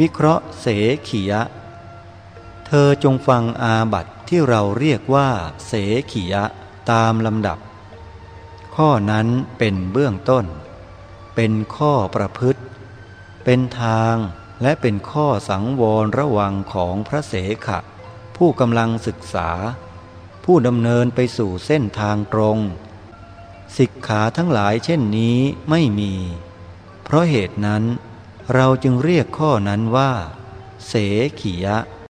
วิเคราะห์เสขียะ เธอจงฟังอาบัตที่เราเรียกว่า เสขียะตามลำดับ ข้อนั้นเป็นเบื้องต้น เป็นข้อประพฤติ เป็นทางและเป็นข้อสังวรระวังของพระเสขะ ผู้กำลังศึกษา ผู้ดำเนินไปสู่เส้นทางตรงสิกขาทั้งหลายเช่นนี้ไม่มี เพราะเหตุนั้น เราจึงเรียกข้อนั้นว่า เสขียะ